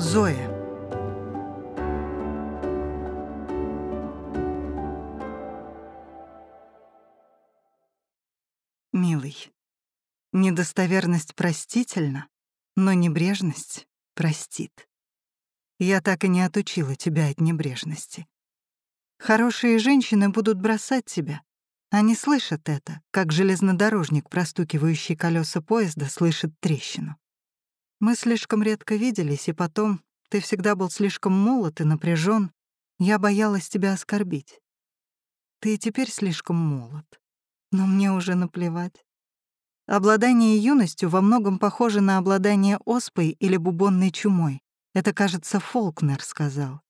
Зоя. Милый, недостоверность простительна, но небрежность простит. Я так и не отучила тебя от небрежности. Хорошие женщины будут бросать тебя. Они слышат это, как железнодорожник, простукивающий колеса поезда, слышит трещину. Мы слишком редко виделись, и потом ты всегда был слишком молод и напряжен. Я боялась тебя оскорбить. Ты теперь слишком молод. Но мне уже наплевать. Обладание юностью во многом похоже на обладание оспой или бубонной чумой. Это, кажется, Фолкнер сказал.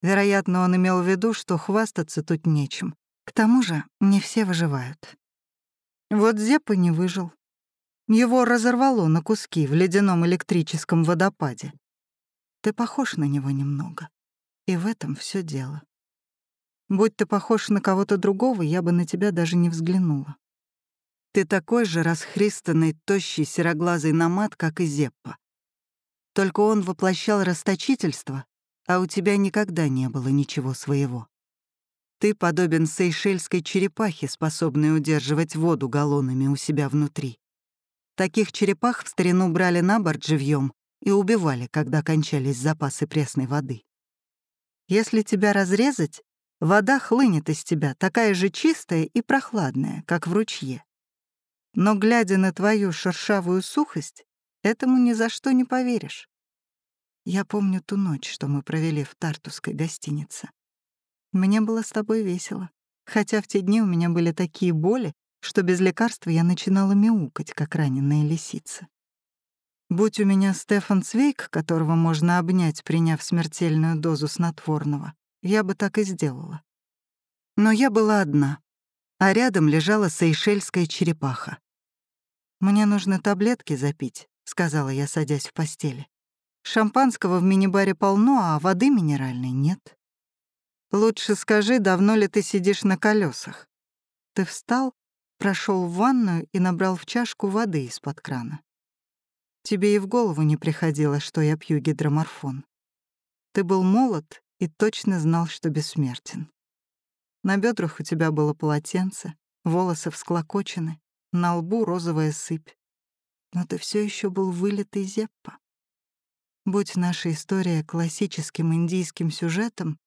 Вероятно, он имел в виду, что хвастаться тут нечем. К тому же не все выживают. Вот Зеппа не выжил. Его разорвало на куски в ледяном электрическом водопаде. Ты похож на него немного. И в этом все дело. Будь ты похож на кого-то другого, я бы на тебя даже не взглянула. Ты такой же расхристанный, тощий, сероглазый намат, как и Зеппа. Только он воплощал расточительство, а у тебя никогда не было ничего своего. Ты подобен сейшельской черепахе, способной удерживать воду галлонами у себя внутри. Таких черепах в старину брали на борт живьем и убивали, когда кончались запасы пресной воды. Если тебя разрезать, вода хлынет из тебя, такая же чистая и прохладная, как в ручье. Но, глядя на твою шершавую сухость, этому ни за что не поверишь. Я помню ту ночь, что мы провели в Тартусской гостинице. Мне было с тобой весело, хотя в те дни у меня были такие боли, что без лекарства я начинала мяукать, как раненая лисица. Будь у меня Стефан Цвейк, которого можно обнять, приняв смертельную дозу снотворного, я бы так и сделала. Но я была одна, а рядом лежала сейшельская черепаха. «Мне нужно таблетки запить», — сказала я, садясь в постели. «Шампанского в мини-баре полно, а воды минеральной нет». «Лучше скажи, давно ли ты сидишь на колесах? Ты встал прошел в ванную и набрал в чашку воды из-под крана. Тебе и в голову не приходило, что я пью гидроморфон. Ты был молод и точно знал, что бессмертен. На бедрах у тебя было полотенце, волосы всклокочены, на лбу розовая сыпь. Но ты все еще был вылитый зеппа. Будь наша история классическим индийским сюжетом,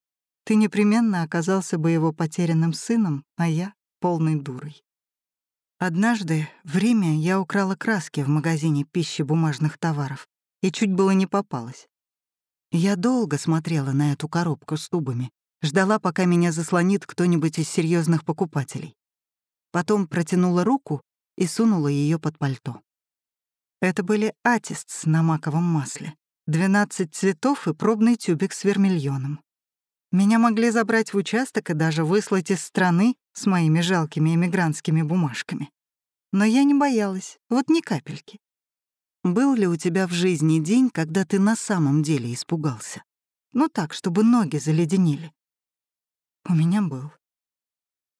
ты непременно оказался бы его потерянным сыном, а я — полной дурой. Однажды в Риме я украла краски в магазине пищи бумажных товаров и чуть было не попалась. Я долго смотрела на эту коробку с тубами, ждала, пока меня заслонит кто-нибудь из серьезных покупателей. Потом протянула руку и сунула ее под пальто. Это были атистс на маковом масле, 12 цветов и пробный тюбик с вермильоном. Меня могли забрать в участок и даже выслать из страны с моими жалкими эмигрантскими бумажками. Но я не боялась, вот ни капельки. Был ли у тебя в жизни день, когда ты на самом деле испугался? Ну так, чтобы ноги заледенели. У меня был.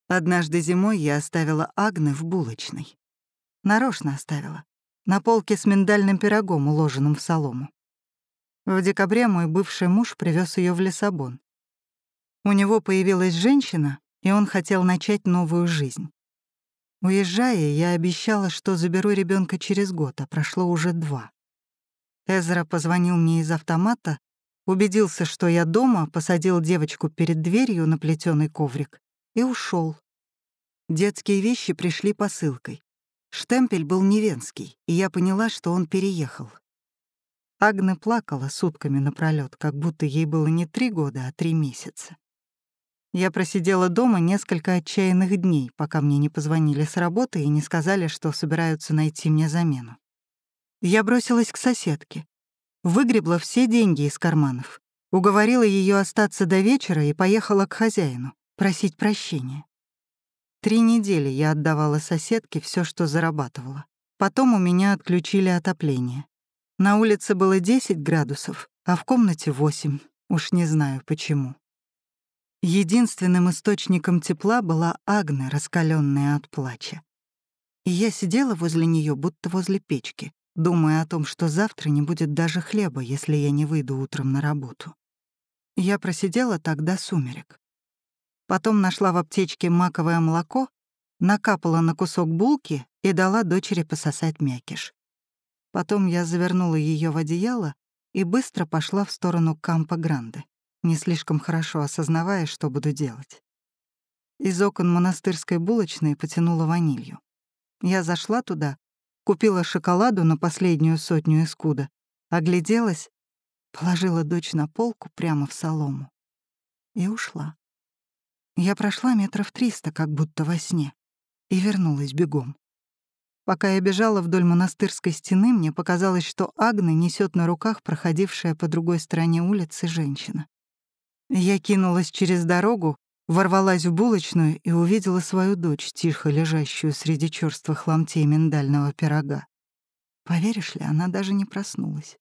Однажды зимой я оставила Агны в булочной. Нарочно оставила. На полке с миндальным пирогом, уложенным в солому. В декабре мой бывший муж привез ее в Лиссабон. У него появилась женщина, и он хотел начать новую жизнь. Уезжая, я обещала, что заберу ребенка через год, а прошло уже два. Эзра позвонил мне из автомата, убедился, что я дома, посадил девочку перед дверью на плетеный коврик и ушел. Детские вещи пришли посылкой. Штемпель был невенский, и я поняла, что он переехал. Агна плакала сутками напролёт, как будто ей было не три года, а три месяца. Я просидела дома несколько отчаянных дней, пока мне не позвонили с работы и не сказали, что собираются найти мне замену. Я бросилась к соседке. Выгребла все деньги из карманов. Уговорила ее остаться до вечера и поехала к хозяину, просить прощения. Три недели я отдавала соседке все, что зарабатывала. Потом у меня отключили отопление. На улице было 10 градусов, а в комнате 8. Уж не знаю почему. Единственным источником тепла была Агна, раскаленная от плача. И я сидела возле нее, будто возле печки, думая о том, что завтра не будет даже хлеба, если я не выйду утром на работу. Я просидела так до сумерек. Потом нашла в аптечке маковое молоко, накапала на кусок булки и дала дочери пососать мякиш. Потом я завернула ее в одеяло и быстро пошла в сторону Кампа Гранде, не слишком хорошо осознавая, что буду делать. Из окон монастырской булочной потянула ванилью. Я зашла туда, купила шоколаду на последнюю сотню искуда, огляделась, положила дочь на полку прямо в солому и ушла. Я прошла метров триста, как будто во сне, и вернулась бегом. Пока я бежала вдоль монастырской стены, мне показалось, что Агны несет на руках проходившая по другой стороне улицы женщина. Я кинулась через дорогу, ворвалась в булочную и увидела свою дочь, тихо лежащую среди чёрствых ломтей миндального пирога. Поверишь ли, она даже не проснулась.